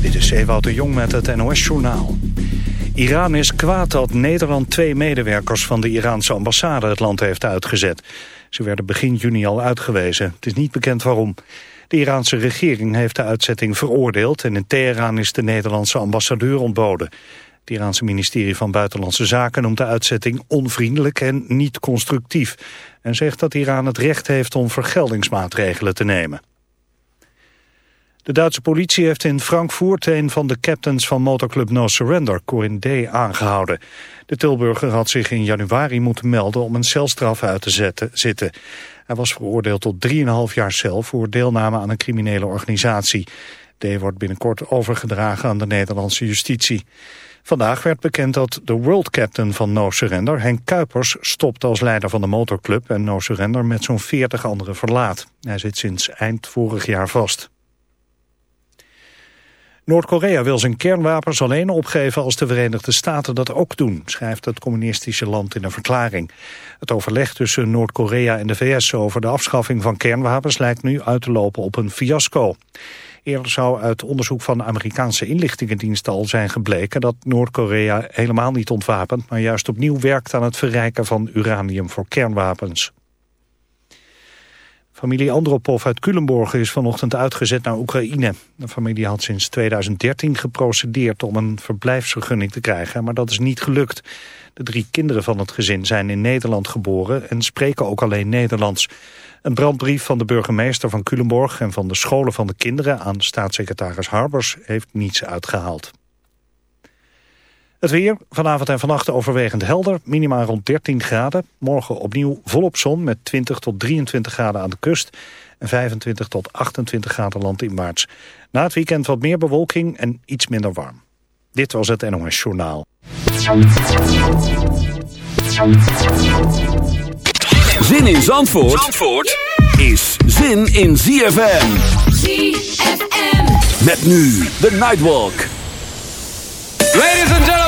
Dit is Ewout de Jong met het NOS-journaal. Iran is kwaad dat Nederland twee medewerkers van de Iraanse ambassade het land heeft uitgezet. Ze werden begin juni al uitgewezen. Het is niet bekend waarom. De Iraanse regering heeft de uitzetting veroordeeld... en in Teheran is de Nederlandse ambassadeur ontboden. Het Iraanse ministerie van Buitenlandse Zaken noemt de uitzetting onvriendelijk en niet constructief. En zegt dat Iran het recht heeft om vergeldingsmaatregelen te nemen. De Duitse politie heeft in Frankfurt een van de captains van motorclub No Surrender, Corin D., aangehouden. De Tilburger had zich in januari moeten melden om een celstraf uit te zetten, zitten. Hij was veroordeeld tot 3,5 jaar cel voor deelname aan een criminele organisatie. D. wordt binnenkort overgedragen aan de Nederlandse justitie. Vandaag werd bekend dat de world captain van No Surrender, Henk Kuipers, stopt als leider van de motorclub en No Surrender met zo'n 40 anderen verlaat. Hij zit sinds eind vorig jaar vast. Noord-Korea wil zijn kernwapens alleen opgeven als de Verenigde Staten dat ook doen, schrijft het communistische land in een verklaring. Het overleg tussen Noord-Korea en de VS over de afschaffing van kernwapens lijkt nu uit te lopen op een fiasco. Eerder zou uit onderzoek van Amerikaanse inlichtingendiensten al zijn gebleken dat Noord-Korea helemaal niet ontwapent, maar juist opnieuw werkt aan het verrijken van uranium voor kernwapens. Familie Andropov uit Culemborg is vanochtend uitgezet naar Oekraïne. De familie had sinds 2013 geprocedeerd om een verblijfsvergunning te krijgen, maar dat is niet gelukt. De drie kinderen van het gezin zijn in Nederland geboren en spreken ook alleen Nederlands. Een brandbrief van de burgemeester van Culemborg en van de scholen van de kinderen aan staatssecretaris Harbers heeft niets uitgehaald. Het weer, vanavond en vannacht overwegend helder, minimaal rond 13 graden. Morgen opnieuw volop zon met 20 tot 23 graden aan de kust... en 25 tot 28 graden landinwaarts. Na het weekend wat meer bewolking en iets minder warm. Dit was het NOS Journaal. Zin in Zandvoort, Zandvoort is zin in ZFM. ZFM. Met nu de Nightwalk. Ladies and gentlemen.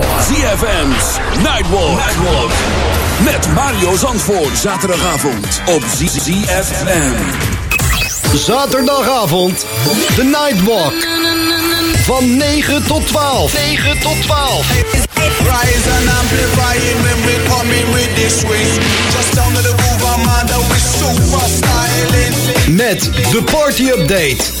ZFM's Nightwalk. Nightwalk. Met Mario Zandvoort. Zaterdagavond op ZFM. Zaterdagavond, de Nightwalk. Van 9 tot 12. 9 tot 12. Rise and amplifying when we coming with this swing. Just down to the groove, I'm under with super styling. Met de party update.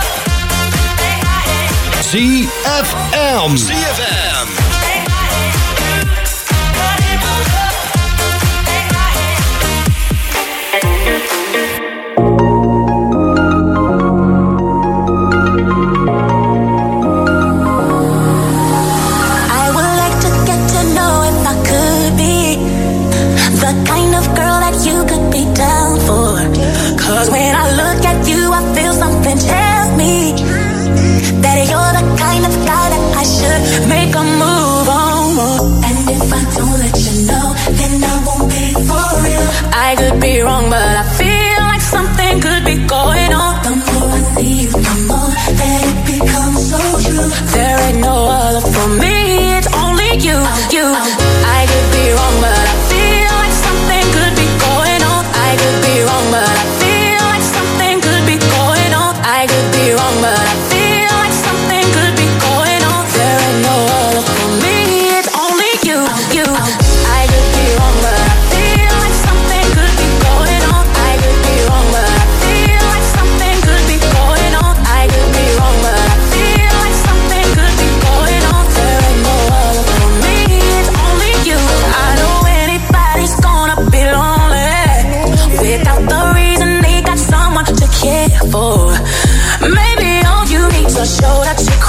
ZFM. ZFM. show that you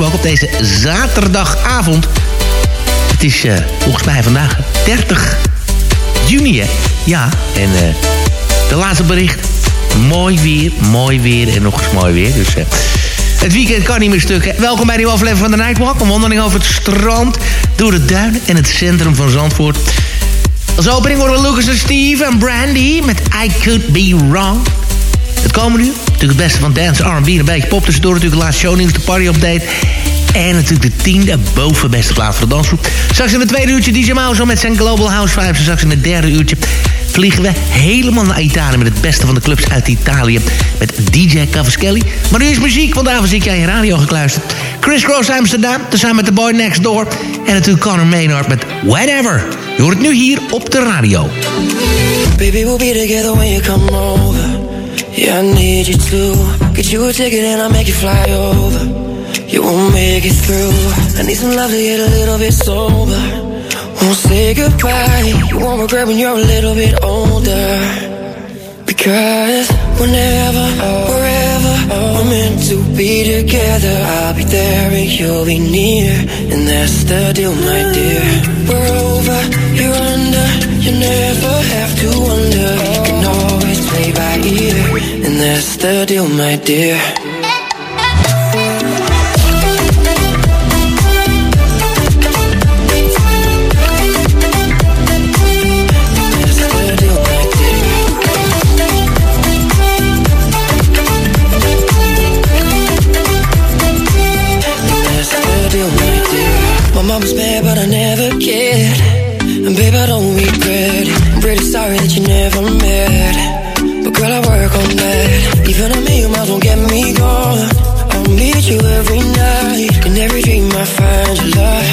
de Nightwalk op deze zaterdagavond. Het is uh, volgens mij vandaag 30 juni? Ja, en uh, de laatste bericht. Mooi weer, mooi weer en nog eens mooi weer. Dus uh, het weekend kan niet meer stukken. Welkom bij een nieuwe aflevering van de Nightwalk. Een wandeling over het strand, door de duinen en het centrum van Zandvoort. Als opening worden we Lucas en Steve en Brandy met I Could Be Wrong. Het komen nu, natuurlijk het beste van dance, R&B en een beetje pop. Tussendoor natuurlijk de laatste shownieuws, de party update. En natuurlijk de tiende bovenbeste plaats voor de dansgroep. Straks in het tweede uurtje DJ Mouse met zijn Global House Vibes. En straks in het derde uurtje vliegen we helemaal naar Italië... met het beste van de clubs uit Italië. Met DJ Cavaschelli. Maar nu is muziek, want daarvoor zit jij in radio gekluisterd. Chris Cross Amsterdam, tezamen met The Boy Next Door. En natuurlijk Conor Maynard met Whatever. Je hoort het nu hier op de radio. Baby, we'll be together when you come over. Yeah, I need you to Get you a ticket and I'll make you fly over. You won't make it through. I need some love to get a little bit sober. Won't say goodbye. You won't regret when you're a little bit older. Because whenever, wherever We're meant to be together. I'll be there and you'll be near. And that's the deal, my dear. We're over, you're under. You never have to wonder. You can always play by ear that's the deal, my dear My mom was mad, but I never cared. And babe, I don't regret it. I'm pretty sorry that you never Even a million miles won't get me gone. I'll meet you every night. In every dream, I find your love.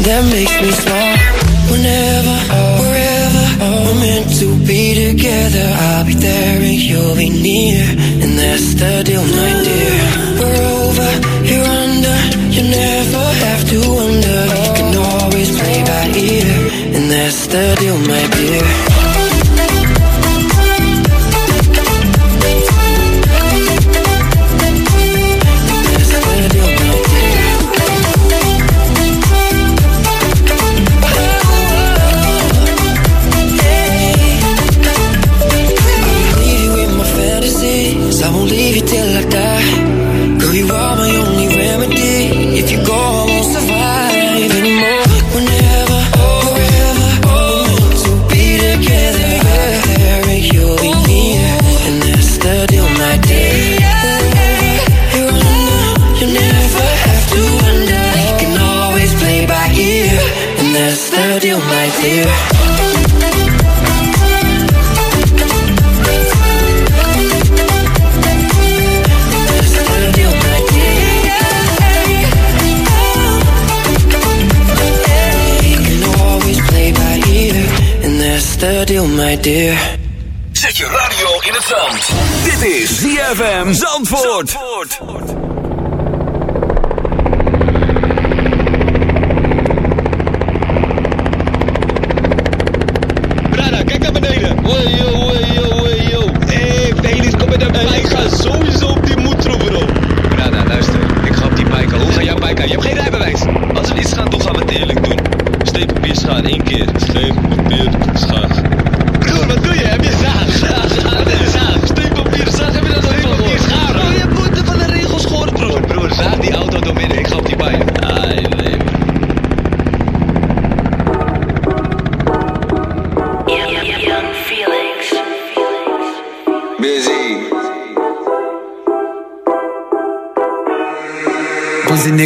That makes me smile. Whenever, wherever, we're meant to be together. I'll be there and you'll be near. And that's the deal, my dear. We're over, you're under. You never have to wonder. You can always play by ear. And that's the deal, my dear. My dear. Zet je radio in het zand. Dit is ZFM Zandvoort.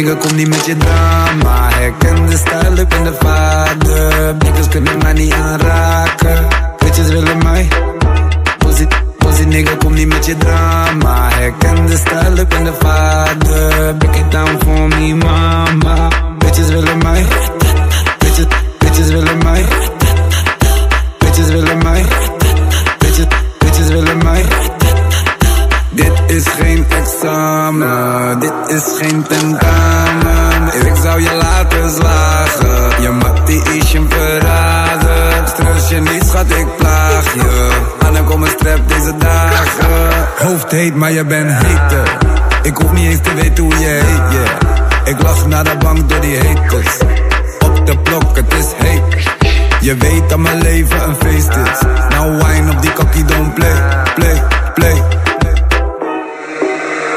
Nigga, kom niet met je drama. Herken de stijl, ik ben de vader. Niggas kunnen mij niet aanraken. Bitches willen mij. Pussy, pussy nigga, kom niet met je drama. Herken de stijl, ik ben de vader. Break it down for me, mama. Bitches willen mij. Bitches, bitches willen mij. Bitches willen mij. Bitches, bitches willen mij. Dit is geen examen, dit is geen tentamen. Hoofd heet, maar je bent heter. Ik hoef niet eens te weten hoe je heet, yeah. Ik lach naar de bank door die haters. Op de blok, het is heet. Je weet dat mijn leven een feest is. Nou wine op die kakkie, don't play, play, play.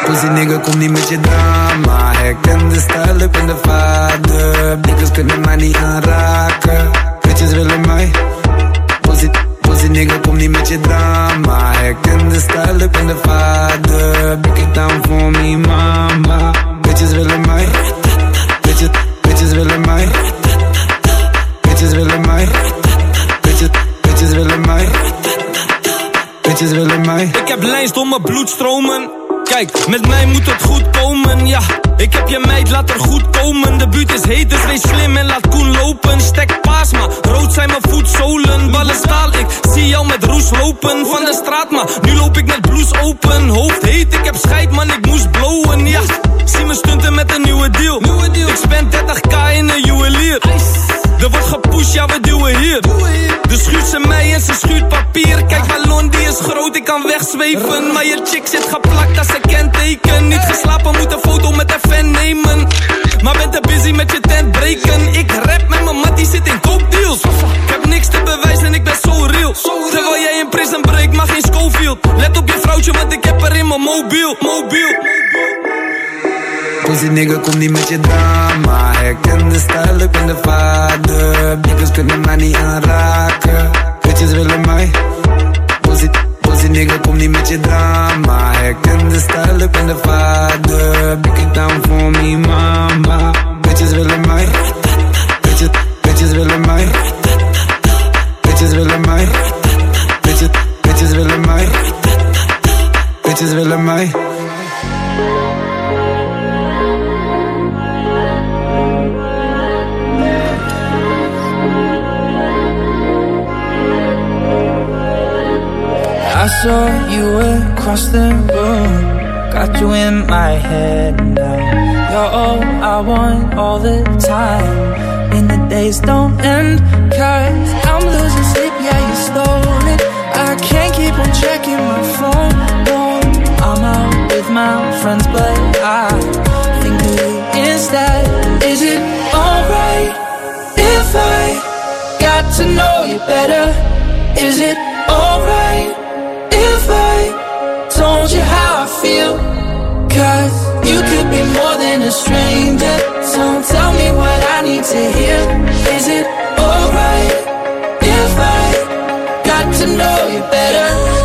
Pussy nigga, kom niet met je drama. Herken de stijl, ik ben de vader. Niggas kunnen mij niet aanraken. Bitches willen mij. Pussy, pussy nigga, kom niet met je drama. Herken de stijl, ik ben de vader. Break it down for me, mama. Bitches willen mij. Bitches, bitches willen mij. Bitches willen mij. Bitches, bitches willen mij. Bitches willen mij. Ik heb lijns door mijn bloed stromen. Kijk, met mij moet het goed komen, ja. Ik heb je meid, laat er goed komen. De buurt is heet, dus slim en laat Koen lopen. Stek paas, maar rood zijn mijn voetzolen. Ballen staal, ik zie jou met roes lopen. Van de straat, maar nu loop ik met blouse open. Hoofd heet, ik heb scheid, man, ik moest blowen, ja. Zie me stunten met een nieuwe deal. Ik spend 30k in een juwelier. Er wordt gepusht, ja, we duwen hier. Dus schuurt ze mij en ze schuurt papier. Kijk, ballon die is groot, ik kan wegzweven. Maar je chick zit geplakt als ze kenteken. Niet geslapen, moet een foto met een fan nemen. Maar ben te busy met je tent breken. Ik rap met mijn mat, die zit in koopdeals. Ik heb niks te bewijzen, ik ben zo real. Terwijl jij in prison break, maar geen Schofield. Let op je vrouwtje, want ik heb er in mijn mobiel. Mobiel. Pussy nigga, kom niet met je drama. Herken de stijl, ik ben de vader. Niggas kunnen mij niet aanraken. Bitches willen mij. Pussy, pussy nigga, kom niet met je drama. Herken de stijl, ik ben de vader. Break it down for me, mama. Bitches willen mij. Bitches, bitches willen mij. Bitches willen mij. Bitches, bitches willen mij. Bitches willen mij. I saw you across the room, got you in my head now. You're all I want all the time, and the days don't end. Cause I'm losing sleep, yeah, you stole it. I can't keep on checking my phone. No, I'm out with my friends, but I think of you instead. Is it alright if I got to know you better? Is it Cause you could be more than a stranger. So tell me what I need to hear. Is it alright if I got to know you better?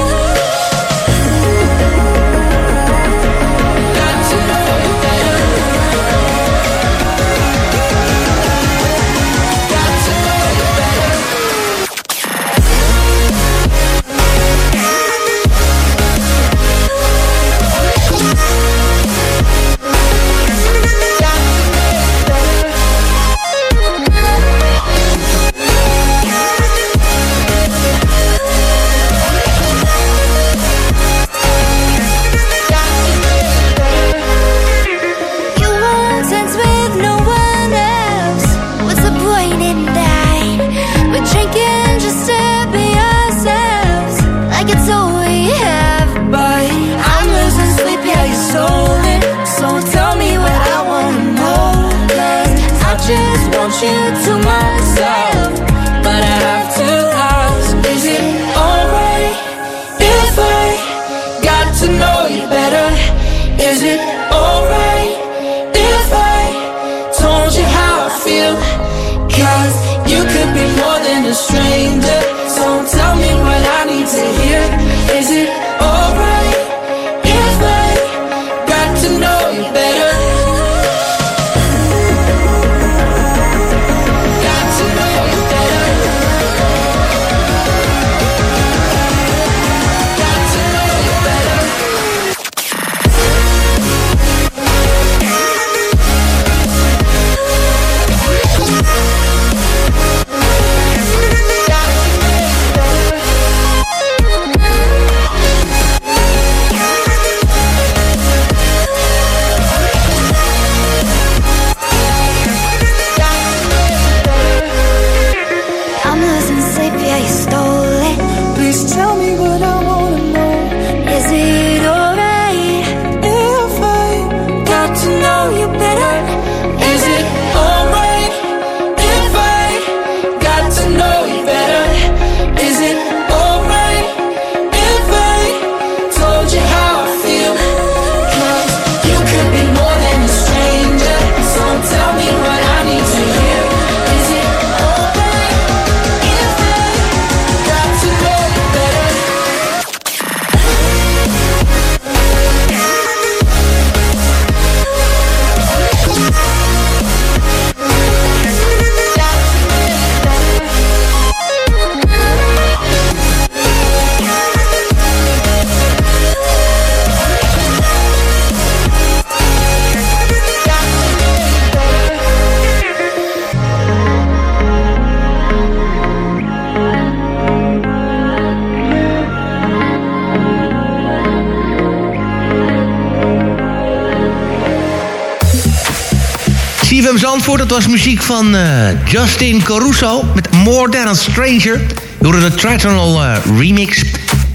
Dat was muziek van uh, Justin Caruso met More Than a Stranger. Hoorde de Tritonal uh, remix.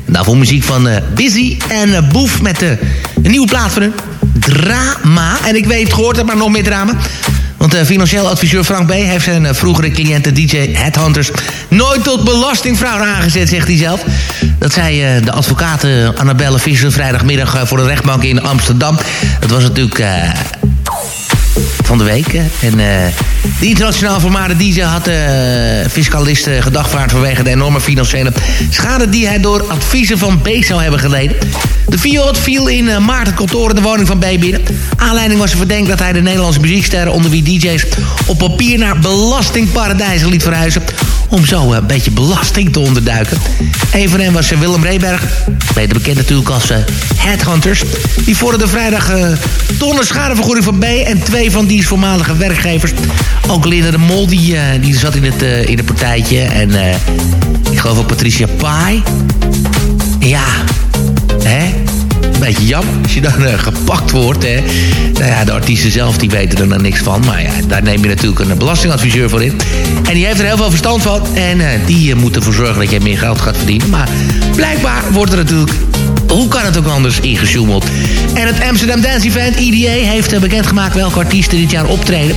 En daarvoor muziek van uh, Busy en Boef met een nieuwe plaat van hun. Drama. En ik weet, gehoord heb maar nog meer drama. Want financieel adviseur Frank B. heeft zijn vroegere cliënten DJ Headhunters... nooit tot belastingfraude aangezet, zegt hij zelf. Dat zei de advocaat Annabelle Visser vrijdagmiddag voor de rechtbank in Amsterdam. Dat was natuurlijk van de week. En uh, de internationaal vermaarde DJ had uh, fiscalist uh, gedagvaard vanwege de enorme financiële schade die hij door adviezen van B zou hebben geleden. De Fiat viel in maart het kantoor de woning van B binnen. Aanleiding was verdenkt dat hij de Nederlandse muzieksterren onder wie DJ's op papier naar belastingparadijzen liet verhuizen om zo een beetje belasting te onderduiken. Een van hen was Willem Reberg, beter bekend natuurlijk als Headhunters. Die vorderde vrijdag tonnen schadevergoeding van B en twee van die voormalige werkgevers. Ook Linda de Mol, die, uh, die zat in het, uh, in het partijtje. En uh, ik geloof ook Patricia Pai. Ja, hè? Een beetje jammer als je dan gepakt wordt. Hè. Nou ja, de artiesten zelf die weten er dan niks van. Maar ja, daar neem je natuurlijk een belastingadviseur voor in. En die heeft er heel veel verstand van. En die moet ervoor zorgen dat je meer geld gaat verdienen. Maar blijkbaar wordt er natuurlijk hoe kan het ook anders ingesjoemeld? En het Amsterdam Dance Event, EDA, heeft bekendgemaakt welke artiesten dit jaar optreden.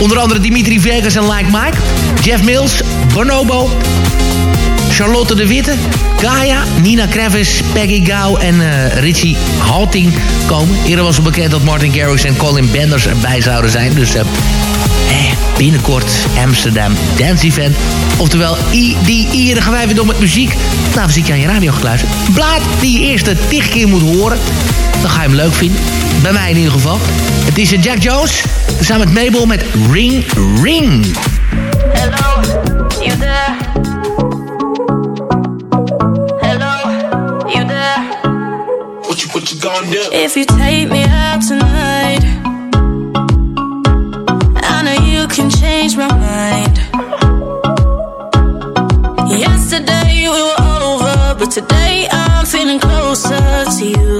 Onder andere Dimitri Vegas en Like Mike, Jeff Mills, Bonobo, Charlotte de Witte, Gaia, Nina Kravis, Peggy Gau en uh, Richie Halting komen. Eerder was het bekend dat Martin Garrix en Colin Benders erbij zouden zijn. Dus uh, binnenkort Amsterdam Dance Event. Oftewel EDE. Dan gaan wij weer door met muziek. Nou, je aan je radio gekluisterd. Blaad die je eerst tig keer moet horen. Dan ga je hem leuk vinden. Bij mij in ieder geval. Het is Jack Jones. Samen met Mabel met Ring Ring. Hello, you there? Hello, you there? What you, what you gonna do? If you take me out tonight can change my mind. Yesterday we were over But today I'm feeling closer to you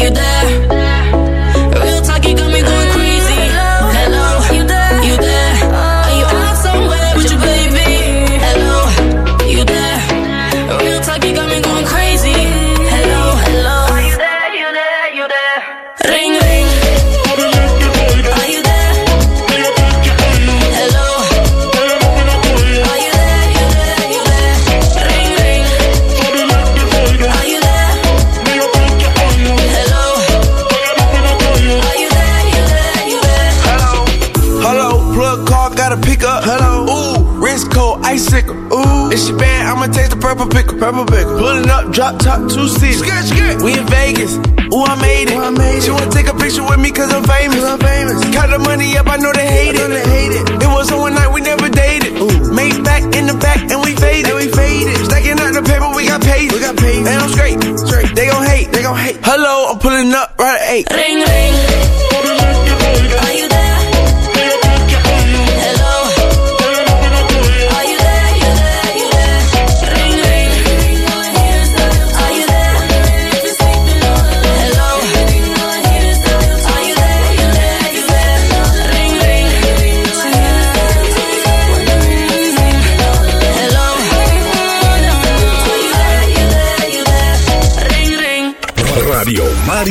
you there? Purple pickle, purple pickle. Pulling up, drop top, two seats. We in Vegas. Ooh, I made it. Ooh, I made she wanna take a picture with me cause I'm famous. I'm famous. Count the money up, I know they hate it. They hate it. It was on one night, we never dated. Ooh. Made back in the back, and we faded. And we faded. Stacking out the paper, we got paid. We got paid. And I'm straight, straight. They gon' hate, they gon' hate. Hello, I'm pulling up right at eight. Ring, Ring, ring.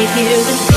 gave you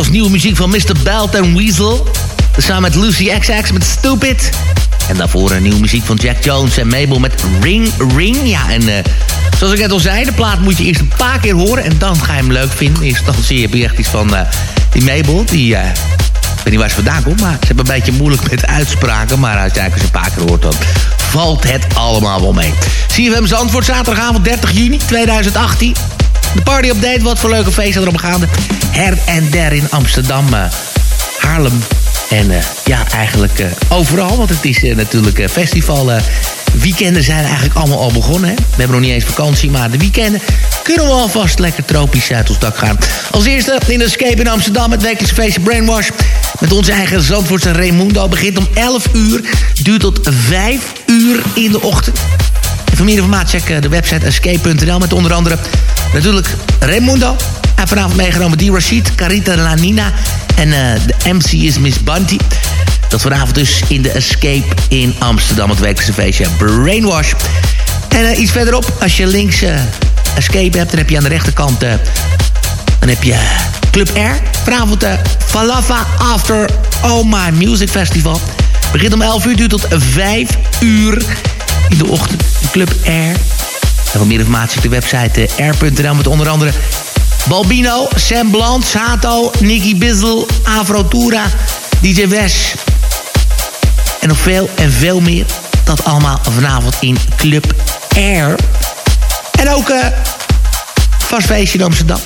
was nieuwe muziek van Mr. Belt en Weasel. Samen met Lucy XX met Stupid. En daarvoor een nieuwe muziek van Jack Jones en Mabel met Ring Ring. Ja, en uh, zoals ik net al zei, de plaat moet je eerst een paar keer horen... en dan ga je hem leuk vinden. Eerst dan zie je bericht iets van uh, die Mabel, die... Uh, ik weet niet waar ze vandaan komt, maar ze hebben een beetje moeilijk met uitspraken. Maar als je een paar keer hoort, dan valt het allemaal wel mee. CFM Zandvoort, zaterdagavond 30 juni 2018. De party update, wat voor leuke feesten erop gaande. Her en der in Amsterdam, uh, Haarlem. En uh, ja, eigenlijk uh, overal, want het is natuurlijk festival. weekenden zijn eigenlijk allemaal al begonnen. Hè? We hebben nog niet eens vakantie, maar de weekenden kunnen we alvast lekker tropisch uit ons dak gaan. Als eerste in de Escape in Amsterdam het wekelijkse feestje Brainwash. Met onze eigen Zandvoortse Raimundo. Begint om 11 uur, duurt tot 5 uur in de ochtend. Voor meer informatie check de website escape.nl met onder andere natuurlijk Raimundo. En vanavond meegenomen die Rashid, Carita Lanina en uh, de MC is Miss Bunty. Dat vanavond dus in de Escape in Amsterdam, het wekelijkse feestje Brainwash. En uh, iets verderop, als je links Escape hebt, dan heb je aan de rechterkant... dan heb je Club R. Vanavond de Falava After Oh My Music Festival. Begint om 11 uur, duurt tot 5 uur in de ochtend. Club R. En voor meer informatie op de website r.nl met onder andere Balbino, Sam Bland, Sato, Nicky Bizzle, Afrotura, DJ Wes. En nog veel en veel meer. Dat allemaal vanavond in Club Air. En ook uh, vast feestje in Amsterdam.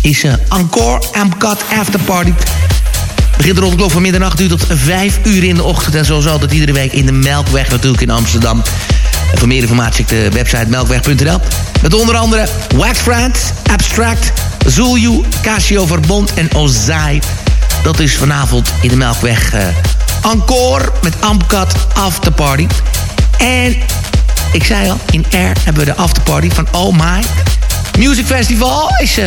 Is uh, Encore Amcat After Party. Begint rond de klok van middernacht, duurt tot 5 uur in de ochtend. En zoals altijd iedere week in de Melkweg natuurlijk in Amsterdam. En voor meer informatie de website melkweg.nl. Met onder andere Wax Friends, Abstract, Zulu, Casio Verbond en Ozai. Dat is vanavond in de Melkweg uh, Encore met Amcat Afterparty. En ik zei al, in Air hebben we de afterparty van Oh My. Music Festival is uh,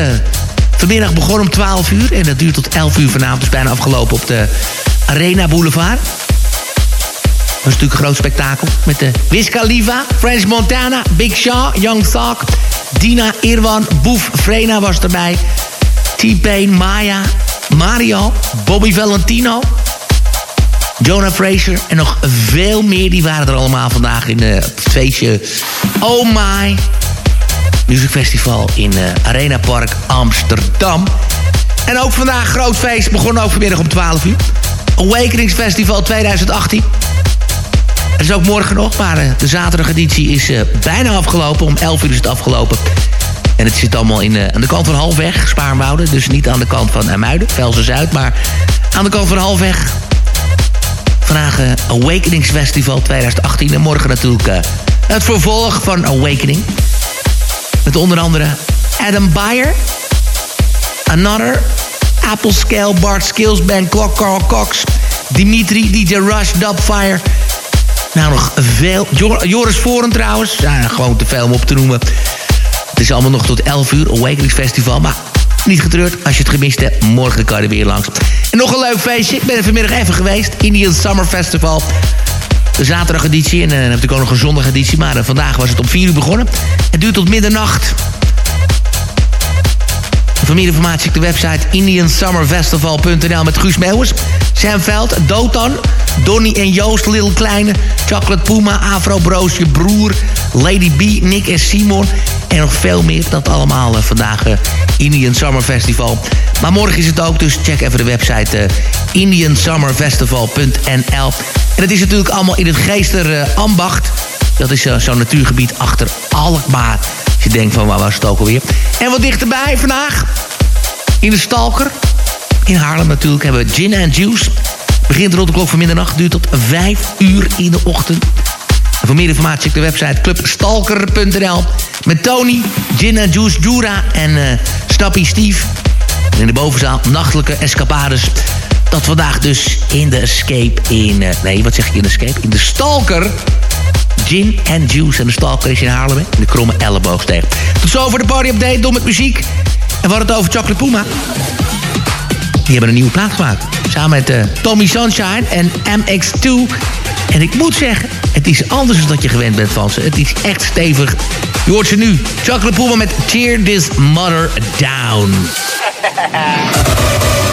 vanmiddag begonnen om 12 uur. En dat duurt tot 11 uur vanavond. Dus bijna afgelopen op de Arena Boulevard. Dat is natuurlijk een groot spektakel. Met de Wiz Khalifa, French Montana, Big Shaw, Young Thug... Dina, Irwan, Boef, Frena was erbij. T-Pain, Maya, Mario, Bobby Valentino... Jonah Fraser en nog veel meer. Die waren er allemaal vandaag in uh, het feestje Oh My Music Festival in uh, Arena Park Amsterdam. En ook vandaag groot feest. Begon ook vanmiddag om 12 uur. Awakenings Festival 2018. Er is ook morgen nog, maar uh, de zaterdageditie is uh, bijna afgelopen. Om 11 uur is het afgelopen. En het zit allemaal in, aan de kant van Halfweg, Spaarnwoude. Dus niet aan de kant van Amuiden, Velsen Zuid, maar aan de kant van Halfweg. Vandaag Awakenings Festival 2018. En morgen natuurlijk het vervolg van Awakening. Met onder andere Adam Beyer. Another. Apple Scale, Bart Skills Band, Clock, Carl Cox. Dimitri, DJ Rush, Dubfire. Nou, nog veel. Jor Joris Voren trouwens. Ja, gewoon te veel om op te noemen. Het is allemaal nog tot 11 uur. Awakenings Festival. Maar niet getreurd. Als je het gemist hebt, morgen kan je er weer langs. En nog een leuk feestje. Ik ben er vanmiddag even geweest. Indian Summer Festival. De zaterdageditie. En dan heb ik ook nog een zondageditie. Maar uh, vandaag was het om 4 uur begonnen. Het duurt tot middernacht. Voor meer informatie op de website indiansummerfestival.nl met Guus Meeuwers, Sam Veld, Dotan, Donny en Joost, Lil Kleine, Chocolate Puma, Afro Broos, je broer, Lady B, Nick en Simon. En nog veel meer. Dat allemaal uh, vandaag uh, Indian Summer Festival. Maar morgen is het ook, dus check even de website uh, indiansummerfestival.nl. En het is natuurlijk allemaal in het Geester Ambacht. Dat is zo'n natuurgebied achter Alkmaar. Als je denkt van waar was het alweer. En wat dichterbij vandaag. In de Stalker. In Haarlem natuurlijk hebben we Gin and Juice. Begint rond de klok van middernacht. Duurt tot 5 uur in de ochtend. En voor meer informatie op de website clubstalker.nl. Met Tony, Gin and Juice, Jura en uh, Snappy Steve. En in de bovenzaal nachtelijke escapades. Dat vandaag dus in de Escape in... Uh, nee, wat zeg ik in de Escape? In de Stalker Gin and Juice. En de stalker is in Haarlem. En de kromme elleboog tegen. Tot zover de party update. Door met muziek. En hadden het over Chocolate Puma. Die hebben een nieuwe plaat gemaakt. Samen met uh, Tommy Sunshine en MX2. En ik moet zeggen, het is anders dan dat je gewend bent van ze. Het is echt stevig. Je hoort ze nu. Chocolate Puma met Cheer This Mother Down.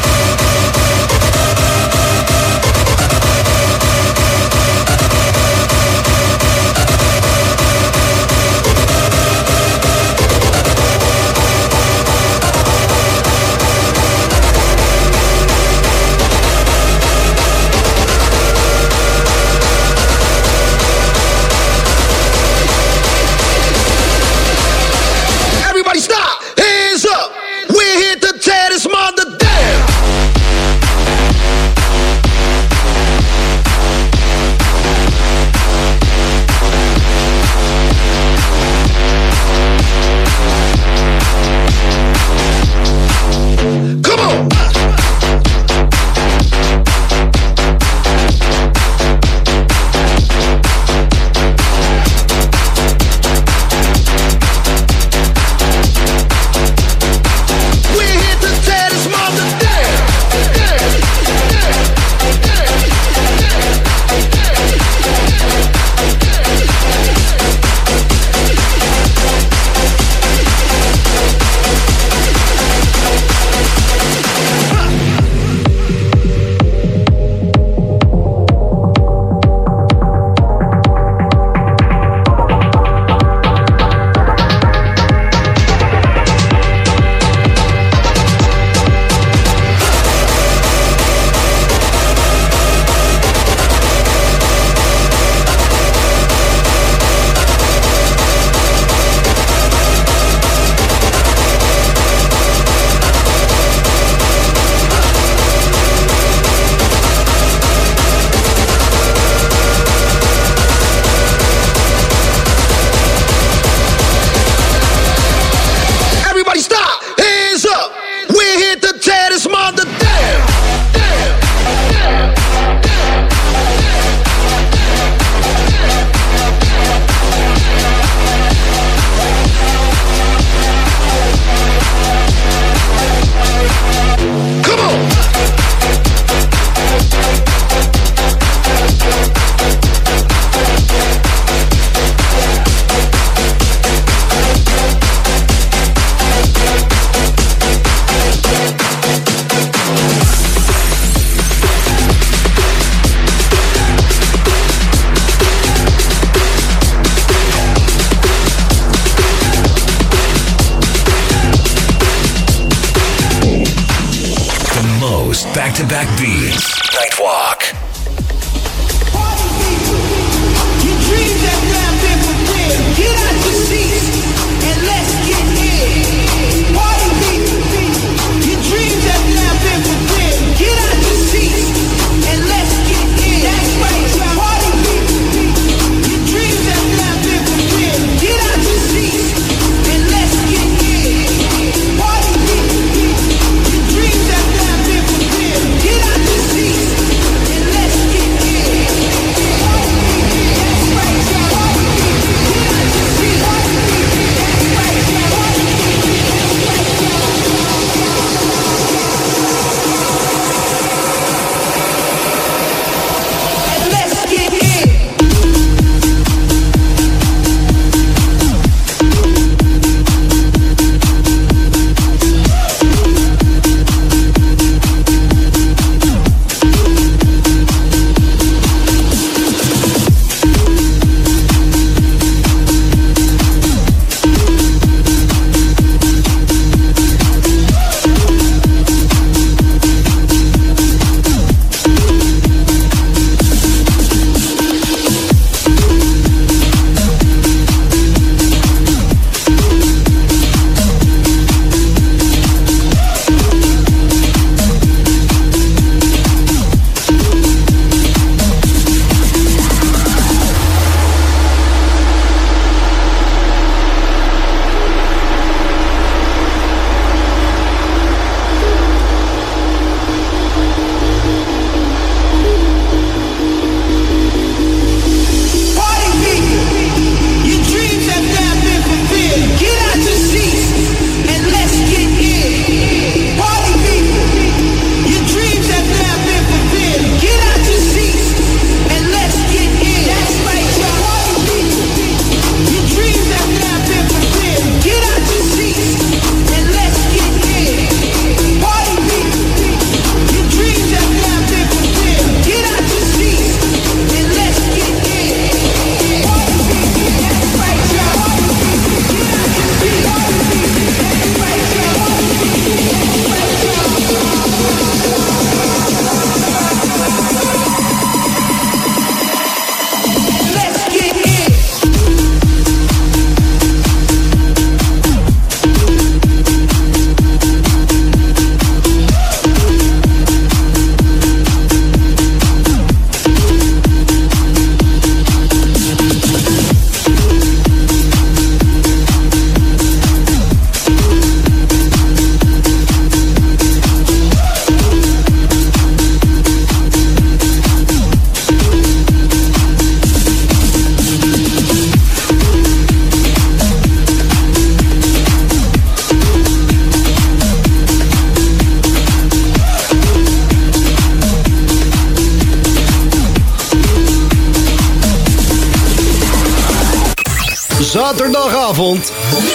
Zaterdagavond,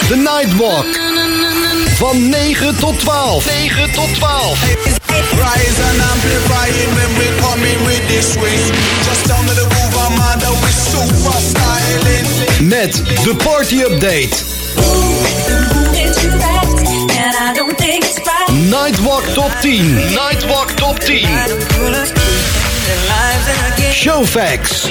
de Nightwalk. Van 9 tot 12. 9 tot 12. Rise and amplifying when we coming with this swing. Just down to the groove, Armada with super styling. Met de party update. Nightwalk top 10. Nightwalk top 10. Showfax.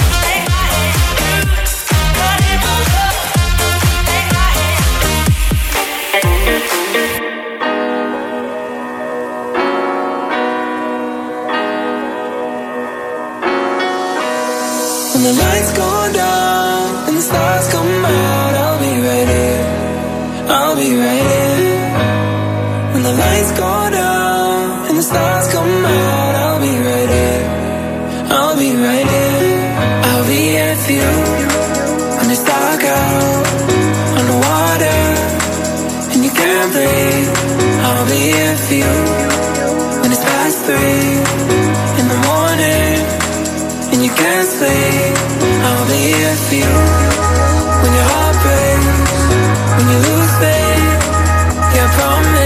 Be right here. When the lights go down and the stars come out, I'll be right here. I'll be right here. I'll be here for you when it's dark out on the water and you can't breathe. I'll be here for you when it's past three in the morning. and you can't sleep, I'll be here for you. Yeah,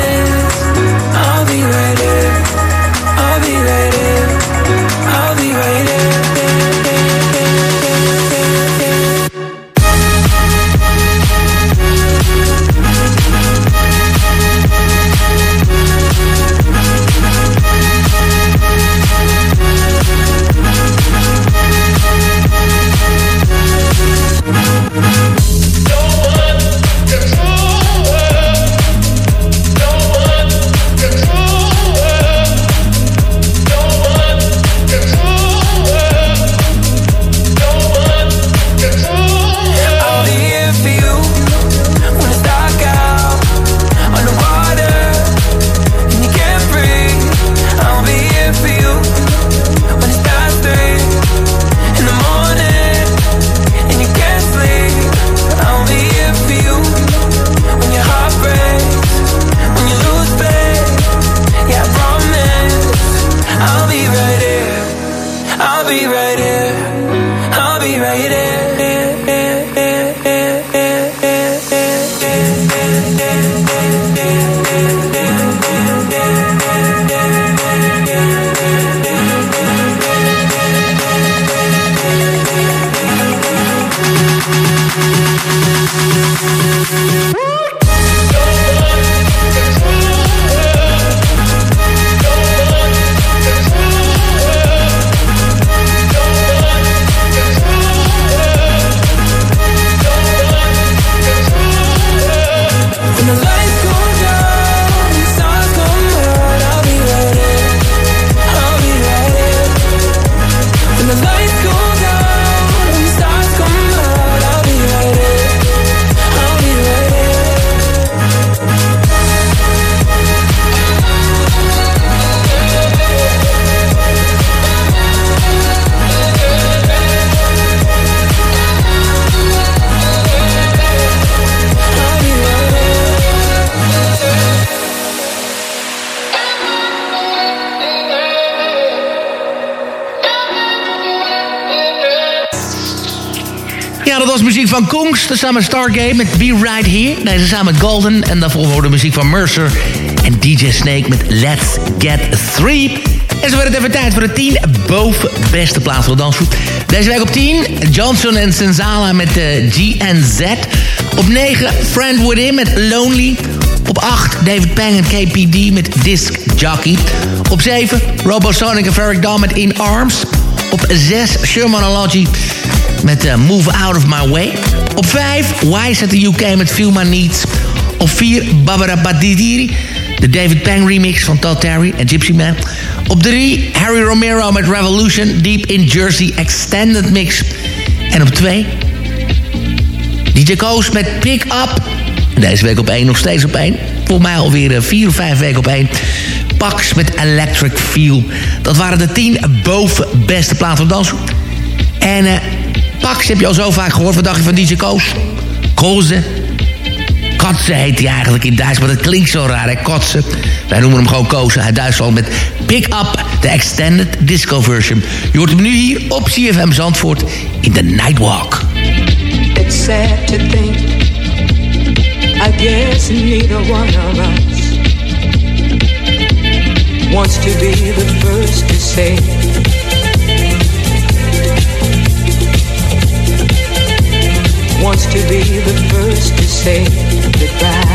van Kongs, samen Stargate met Be Right Here. Deze samen met Golden. En daarvoor hoorde muziek van Mercer en DJ Snake met Let's Get Three. En zo werd het even tijd voor de 10 boven beste plaats voor de. Deze week op 10, Johnson en Senzala met de GNZ. Op 9, Friend Within met Lonely. Op 8, David Pang en KPD met Disc Jockey. Op 7, Robosonic en Ferric Dawn met In Arms. Op 6, Shermanology met eh, Move Out of My Way. Op 5, Wise at the UK met Feel My Needs. Op 4, Barbara Badidiri, de David Pang remix van Todd Terry en Gypsy Man. Op 3, Harry Romero met Revolution, Deep in Jersey Extended Mix. En op 2, DJ Koos met Pick Up. Deze week op 1, nog steeds op 1. Volgens mij alweer 4 of 5 weken op 1. Pax met Electric Feel. Dat waren de 10 boven beste platen van dansgroep. En eh Pax heb je al zo vaak gehoord. Wat dacht je van DJ Koos? Koze. Kotze heet hij eigenlijk in Duits, maar dat klinkt zo raar, hè? Kotze. Wij noemen hem gewoon Kozen uit Duitsland met Pick Up, de Extended Disco Version. Je hoort hem nu hier op CFM Zandvoort in de Nightwalk. It's sad to think. I guess neither one of us wants to be the first to say. Wants to be the first to say goodbye.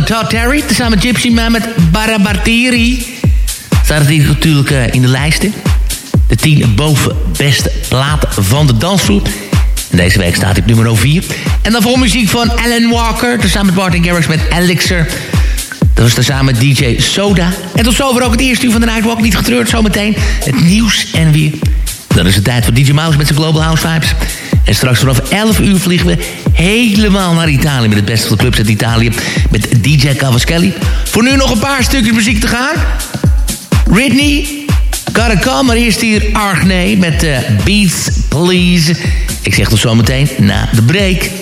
Todd Terry. Tezamen Gypsy Man met Barabatiri. Staat het natuurlijk uh, in de lijsten. De 10 boven beste platen van de dansvloer. En deze week staat hij op nummer 4. En dan voor muziek van Alan Walker. Tezamen met Martin Garrix met Elixir. Dat was tezamen DJ Soda. En tot zover ook het eerste uur van de Nightwalk. Niet getreurd, zometeen het nieuws en weer. Dan is het tijd voor DJ Mouse met zijn Global House Vibes. En straks vanaf 11 uur vliegen we helemaal naar Italië... met het beste van de clubs uit Italië, met DJ Cavaschelli. Voor nu nog een paar stukjes muziek te gaan. Ridney, gotta come, maar eerst hier Argne met uh, Beats Please. Ik zeg tot zometeen na de break.